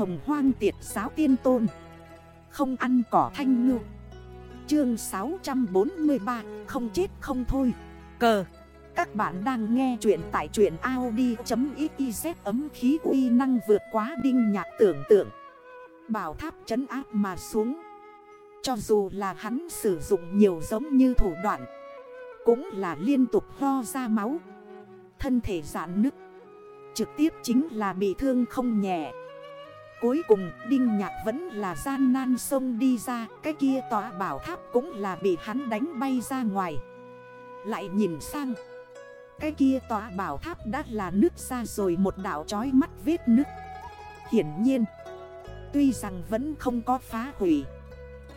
hồng hoang tiệt giáo tiên tôn. Không ăn cỏ thanh ngư. Chương 643 Không chết không thôi. Cờ. Các bạn đang nghe chuyện tại chuyện Audi.xyz ấm khí uy năng vượt quá đinh nhạc tưởng tượng. Bảo tháp trấn áp mà xuống. Cho dù là hắn sử dụng nhiều giống như thủ đoạn, Cũng là liên tục ho ra máu. Thân thể giãn nứt. Trực tiếp chính là bị thương không nhẹ. Cuối cùng, Đinh Nhạc vẫn là gian nan sông đi ra, Cái kia tòa bảo tháp cũng là bị hắn đánh bay ra ngoài. Lại nhìn sang, Cái kia tòa bảo tháp đã là nước ra rồi một đảo chói mắt vết nước Hiển nhiên, Tuy rằng vẫn không có phá hủy,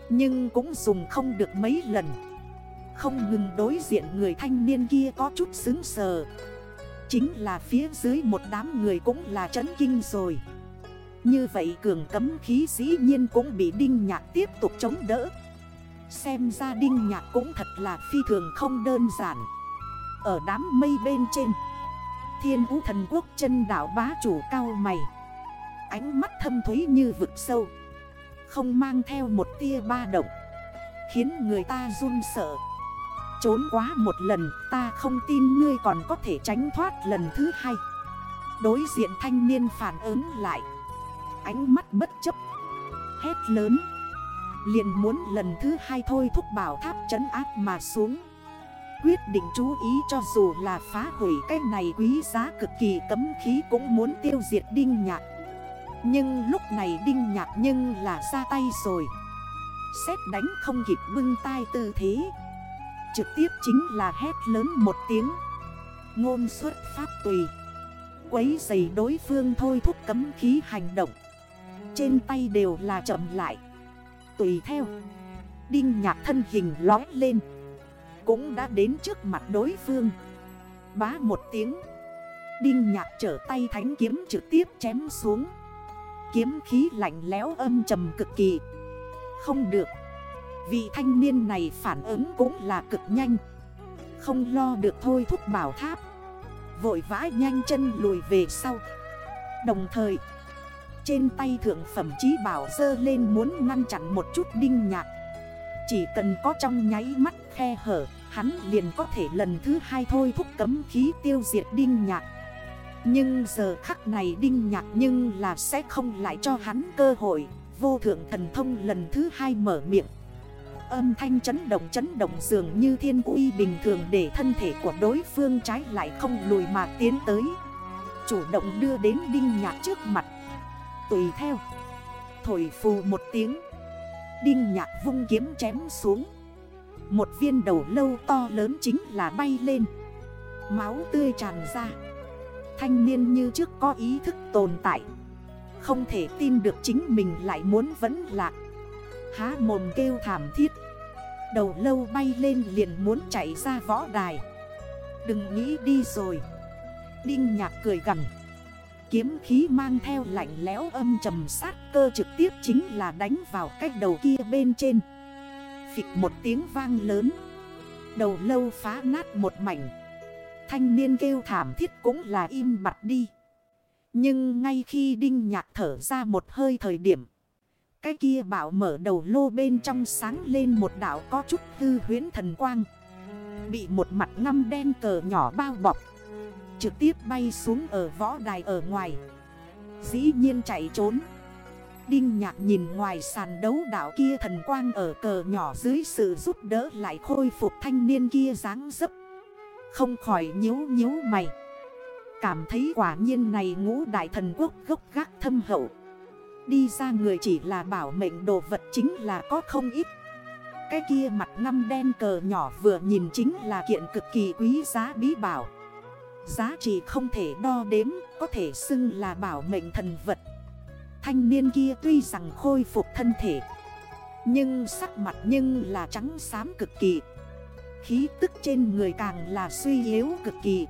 Nhưng cũng dùng không được mấy lần. Không ngừng đối diện người thanh niên kia có chút xứng sờ. Chính là phía dưới một đám người cũng là chấn kinh rồi. Như vậy cường cấm khí dĩ nhiên cũng bị Đinh Nhạc tiếp tục chống đỡ. Xem ra Đinh Nhạc cũng thật là phi thường không đơn giản. Ở đám mây bên trên, Thiên vũ thần quốc chân đảo bá chủ cao mày. Ánh mắt thâm thúy như vực sâu. Không mang theo một tia ba động. Khiến người ta run sợ. Trốn quá một lần, ta không tin ngươi còn có thể tránh thoát lần thứ hai. Đối diện thanh niên phản ứng lại. Ánh mắt bất chấp. Hét lớn. Liền muốn lần thứ hai thôi thúc bảo tháp trấn áp mà xuống. Quyết định chú ý cho dù là phá hủy cái này quý giá cực kỳ cấm khí cũng muốn tiêu diệt đinh nhạc. Nhưng lúc này đinh nhạc nhưng là ra tay rồi. Xét đánh không kịp bưng tay tư thế. Trực tiếp chính là hét lớn một tiếng. Ngôn xuất pháp tùy. Quấy giày đối phương thôi thúc cấm khí hành động. Trên tay đều là chậm lại. Tùy theo, Đinh nhạc thân hình lói lên. Cũng đã đến trước mặt đối phương. Bá một tiếng, Đinh nhạc trở tay thánh kiếm trực tiếp chém xuống. Kiếm khí lạnh lẽo âm trầm cực kỳ. Không được. Vị thanh niên này phản ứng cũng là cực nhanh. Không lo được thôi thúc bảo tháp. Vội vã nhanh chân lùi về sau. Đồng thời trên tay thượng phẩm chí bảo dơ lên muốn ngăn chặn một chút đinh nhạc. Chỉ cần có trong nháy mắt khe hở, Hắn liền có thể lần thứ hai thôi thúc cấm khí tiêu diệt đinh nhạc. Nhưng giờ khắc này đinh nhạc nhưng là sẽ không lại cho hắn cơ hội. Vô thượng thần thông lần thứ hai mở miệng. Âm thanh chấn động chấn động dường như thiên uy bình thường để thân thể của đối phương trái lại không lùi mà tiến tới. Chủ động đưa đến đinh nhạc trước mặt. Tùy theo. Thổi phù một tiếng. Đinh nhạc vung kiếm chém xuống. Một viên đầu lâu to lớn chính là bay lên. Máu tươi tràn ra. Thanh niên như trước có ý thức tồn tại. Không thể tin được chính mình lại muốn vẫn lạc. Há mồm kêu thảm thiết. Đầu lâu bay lên liền muốn chạy ra võ đài. Đừng nghĩ đi rồi. Đinh nhạc cười gần Kiếm khí mang theo lạnh lẽo âm trầm sát cơ trực tiếp chính là đánh vào cách đầu kia bên trên. Phịch một tiếng vang lớn. Đầu lâu phá nát một mảnh. Thanh niên kêu thảm thiết cũng là im mặt đi. Nhưng ngay khi đinh nhạc thở ra một hơi thời điểm, cái kia bảo mở đầu lô bên trong sáng lên một đảo có chút hư huyến thần quang. Bị một mặt ngăm đen cờ nhỏ bao bọc. Trực tiếp bay xuống ở võ đài ở ngoài. Dĩ nhiên chạy trốn. Đinh nhạc nhìn ngoài sàn đấu đảo kia thần quang ở cờ nhỏ dưới sự giúp đỡ lại khôi phục thanh niên kia dáng dấp. Không khỏi nhếu nhếu mày. Cảm thấy quả nhiên này ngũ đại thần quốc gốc gác thâm hậu. Đi ra người chỉ là bảo mệnh đồ vật chính là có không ít. Cái kia mặt ngăm đen cờ nhỏ vừa nhìn chính là kiện cực kỳ quý giá bí bảo. Giá trị không thể đo đếm, Có thể xưng là bảo mệnh thần vật. Thanh niên kia tuy rằng khôi phục thân thể, Nhưng sắc mặt nhưng là trắng xám cực kỳ. Khí tức trên người càng là suy yếu cực kỳ.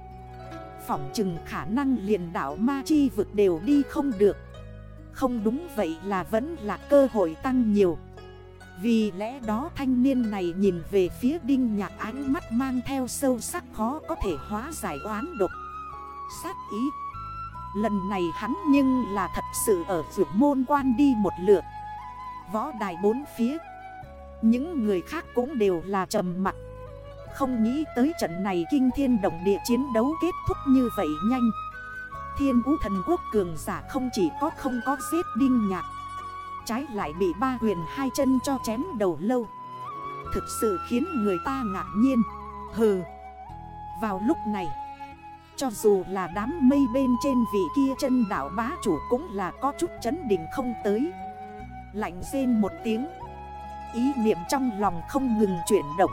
Phỏng chừng khả năng liền đảo ma chi vực đều đi không được. Không đúng vậy là vẫn là cơ hội tăng nhiều. Vì lẽ đó thanh niên này nhìn về phía đinh nhạc ánh mắt mang theo sâu sắc khó có thể hóa giải oán độc. Sát ý. Lần này hắn nhưng là thật sự ở vượt môn quan đi một lượt. Võ đài bốn phía. Những người khác cũng đều là trầm mặt. Không nghĩ tới trận này kinh thiên động địa chiến đấu kết thúc như vậy nhanh. Thiên vũ thần quốc cường giả không chỉ có không có giết đinh nhạc Trái lại bị ba huyền hai chân cho chém đầu lâu. Thực sự khiến người ta ngạc nhiên. Hừ. Vào lúc này, Cho dù là đám mây bên trên vị kia chân đảo bá chủ cũng là có chút chấn định không tới. Lạnh rên một tiếng. Ý niệm trong lòng không ngừng chuyển động.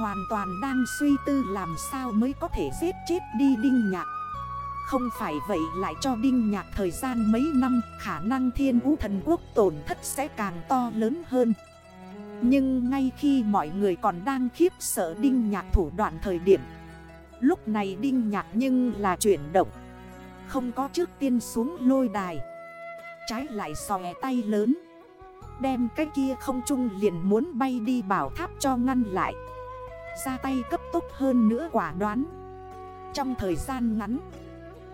Hoàn toàn đang suy tư làm sao mới có thể giết chết đi đinh nhạc không phải vậy lại cho Đinh Nhạc thời gian mấy năm, khả năng thiên vũ thần quốc tổn thất sẽ càng to lớn hơn. Nhưng ngay khi mọi người còn đang khiếp sợ Đinh Nhạc thủ đoạn thời điểm, Lúc này Đinh Nhạc nhưng là chuyển động. Không có trước tiên xuống lôi đài. Trái lại xòe tay lớn. Đem cái kia không chung liền muốn bay đi bảo tháp cho ngăn lại. Ra tay cấp tốc hơn nữa quả đoán. Trong thời gian ngắn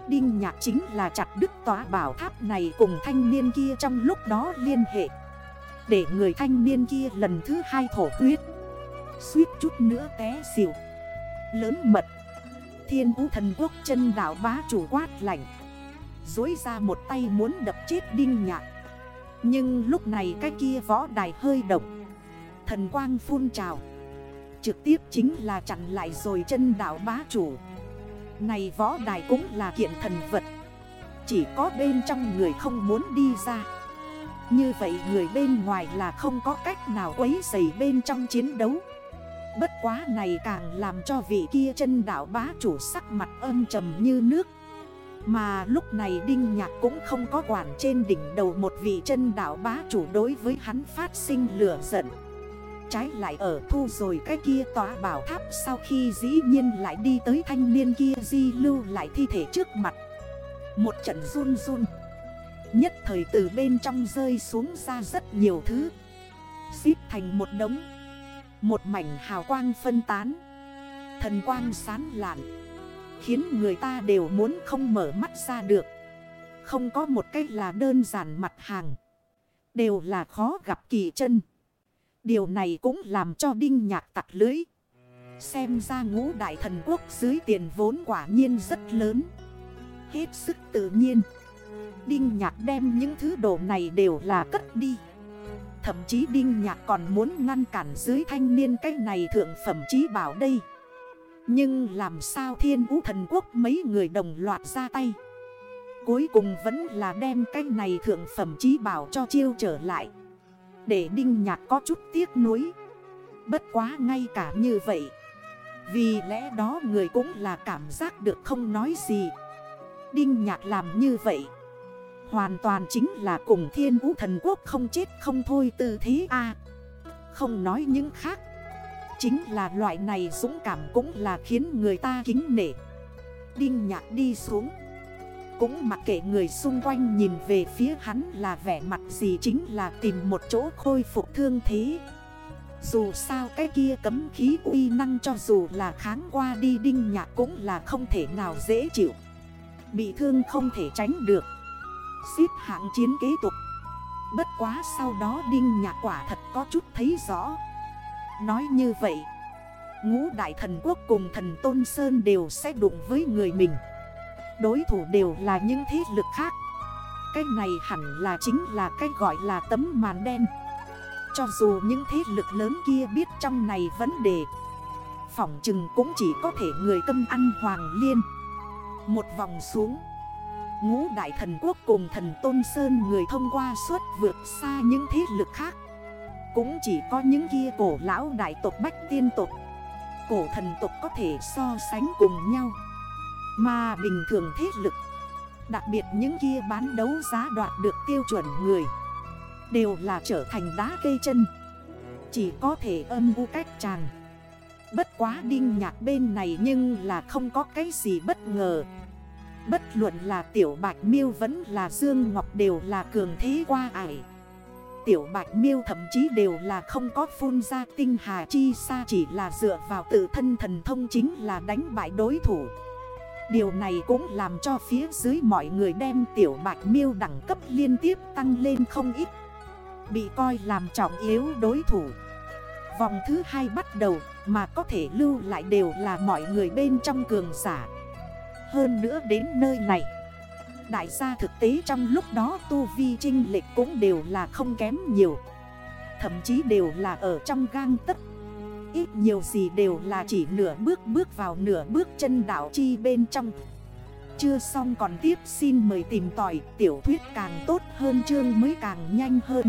Đinh nhạc chính là chặt đức tòa bảo tháp này cùng thanh niên kia trong lúc đó liên hệ. Để người thanh niên kia lần thứ hai thổ huyết. Suýt chút nữa té xỉu. Lớn mật. Thiên vũ thần quốc chân đảo bá chủ quát lạnh. Dối ra một tay muốn đập chết đinh nhạc. Nhưng lúc này cái kia võ đài hơi động. Thần quang phun trào. Trực tiếp chính là chặn lại rồi chân đảo bá chủ này võ đài cũng là kiện thần vật. Chỉ có bên trong người không muốn đi ra. Như vậy người bên ngoài là không có cách nào quấy dày bên trong chiến đấu. Bất quá này càng làm cho vị kia chân đảo bá chủ sắc mặt âm trầm như nước. Mà lúc này Đinh Nhạc cũng không có quản trên đỉnh đầu một vị chân đảo bá chủ đối với hắn phát sinh lửa giận. Trái lại ở thu rồi cái kia tòa bảo tháp Sau khi dĩ nhiên lại đi tới thanh niên kia di lưu lại thi thể trước mặt. Một trận run run. Nhất thời từ bên trong rơi xuống ra rất nhiều thứ. Xíp thành một đống. Một mảnh hào quang phân tán. Thần quang sán lạn. Khiến người ta đều muốn không mở mắt ra được. Không có một cách là đơn giản mặt hàng. Đều là khó gặp kỳ chân. Điều này cũng làm cho Đinh Nhạc tặc lưới. Xem ra ngũ đại thần quốc dưới tiền vốn quả nhiên rất lớn. Hết sức tự nhiên. Đinh Nhạc đem những thứ đồ này đều là cất đi. Thậm chí Đinh Nhạc còn muốn ngăn cản dưới thanh niên cái này thượng phẩm chí bảo đây. Nhưng làm sao thiên vũ thần quốc mấy người đồng loạt ra tay. Cuối cùng vẫn là đem cái này thượng phẩm chí bảo cho chiêu trở lại. Để Đinh Nhạc có chút tiếc nuối. Bất quá ngay cả như vậy, Vì lẽ đó người cũng là cảm giác được không nói gì. Đinh Nhạc làm như vậy, Hoàn toàn chính là cùng thiên vũ thần quốc không chết không thôi tư thế a. Không nói những khác, Chính là loại này dũng cảm cũng là khiến người ta kính nể. Đinh Nhạc đi xuống cũng mặc kệ người xung quanh nhìn về phía hắn là vẻ mặt gì chính là tìm một chỗ khôi phục thương thế. Dù sao cái kia cấm khí uy năng cho dù là kháng qua đi đinh nhạc cũng là không thể nào dễ chịu. Bị thương không thể tránh được. Xếp hạng chiến kế tục. Bất quá sau đó đinh nhạc quả thật có chút thấy rõ. Nói như vậy, Ngũ đại thần quốc cùng thần Tôn Sơn đều sẽ đụng với người mình. Đối thủ đều là những thế lực khác. Cái này hẳn là chính là cái gọi là tấm màn đen. Cho dù những thế lực lớn kia biết trong này vấn đề, Phỏng chừng cũng chỉ có thể người tâm ăn hoàng liên. Một vòng xuống, Ngũ đại thần quốc cùng thần Tôn Sơn người thông qua suốt vượt xa những thế lực khác. Cũng chỉ có những kia cổ lão đại tộc Bách Tiên tộc, Cổ thần tộc có thể so sánh cùng nhau mà bình thường thế lực. Đặc biệt những kia bán đấu giá đoạt được tiêu chuẩn người. Đều là trở thành đá cây chân. Chỉ có thể âm u cách chàng Bất quá đinh nhạc bên này nhưng là không có cái gì bất ngờ. Bất luận là tiểu bạch miêu vẫn là Dương Ngọc đều là cường thế qua ải. Tiểu bạch miêu thậm chí đều là không có phun ra tinh hà chi xa Chỉ là dựa vào tự thân thần thông chính là đánh bại đối thủ. Điều này cũng làm cho phía dưới mọi người đem tiểu bạch miêu đẳng cấp liên tiếp tăng lên không ít. Bị coi làm trọng yếu đối thủ. Vòng thứ hai bắt đầu mà có thể lưu lại đều là mọi người bên trong cường giả. Hơn nữa đến nơi này, Đại gia thực tế trong lúc đó tu vi trinh lệch cũng đều là không kém nhiều. Thậm chí đều là ở trong gang tất Ít nhiều gì đều là chỉ nửa bước bước vào nửa bước chân đảo chi bên trong. Chưa xong còn tiếp xin mời tìm tỏi tiểu thuyết càng tốt hơn, chương mới càng nhanh hơn.